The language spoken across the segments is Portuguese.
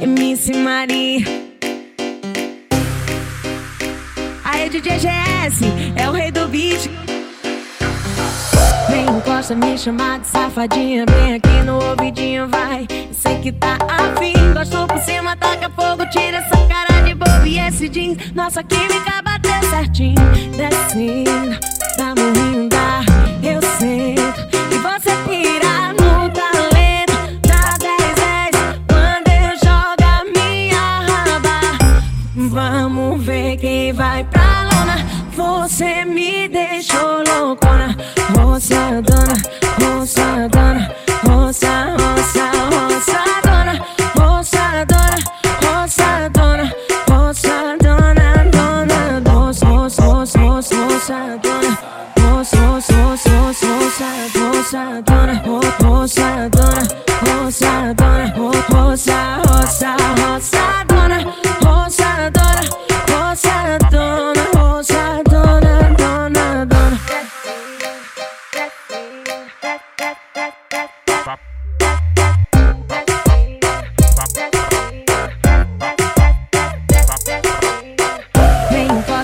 MC Maria. Aí, DJ GS, é o rei do beat. Vem, encosta, me chama de safadinha. Vem aqui no ouvidinho, vai. sei que tá afim. Gostou por cima, taca fogo, tira essa cara de bobo e esse jeans. Nossa química bateu certinho. Descendo, Vamos ver quem vai pra lona. Você me deixou loucona. Roça, dona, roça, dona, roça, roça, roça, dona, roça, dona, roça, dona, roça, dona, dona, roça, roça, roça, roça, roça, dona, roça, roça, roça, roça, dona, roça, dona, roça, dona, roça, roça, roça,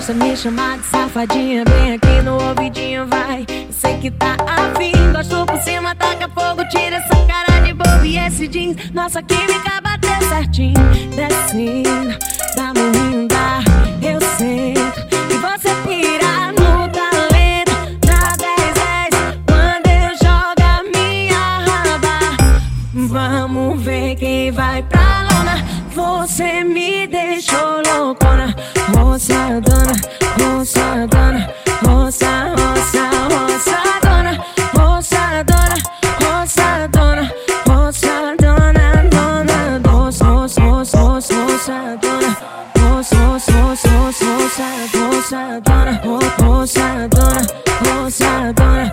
Encosta, me chama de safadinha. Vem aqui no ouvidinho, vai. Eu sei que tá afim. Gosto por cima, taca fogo, tira essa cara de bobo e esse jeans. Nossa química bateu certinho. Descendo, dá morrinho, dá. Eu sento e você pira no talento. Dá 10, 10 quando eu jogo a minha raba. Vamos ver quem vai pra lona. Você me deixou loucona. Roça, dona, roça, dona, roça, roça, roça, dona, roça, dona, roça, dona, roça, dona, dona, roça, roça, roça, roça, dona, roça, roça, roça, roça, roça, dona, roça, dona, roça, dona,